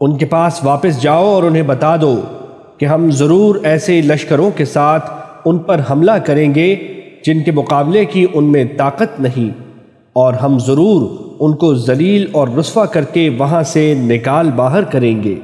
ان کے پاس واپس جاؤ اور انہیں بتا دو کہ ہم ضرور ایسے لشکروں کے ساتھ ان پر حملہ کریں گے جن کے مقابلے کی ان میں طاقت نہیں، اور ہم ضرور ان کو ذلیل اور رسوا کر کے وہاں سے نکال باہر کریں گے۔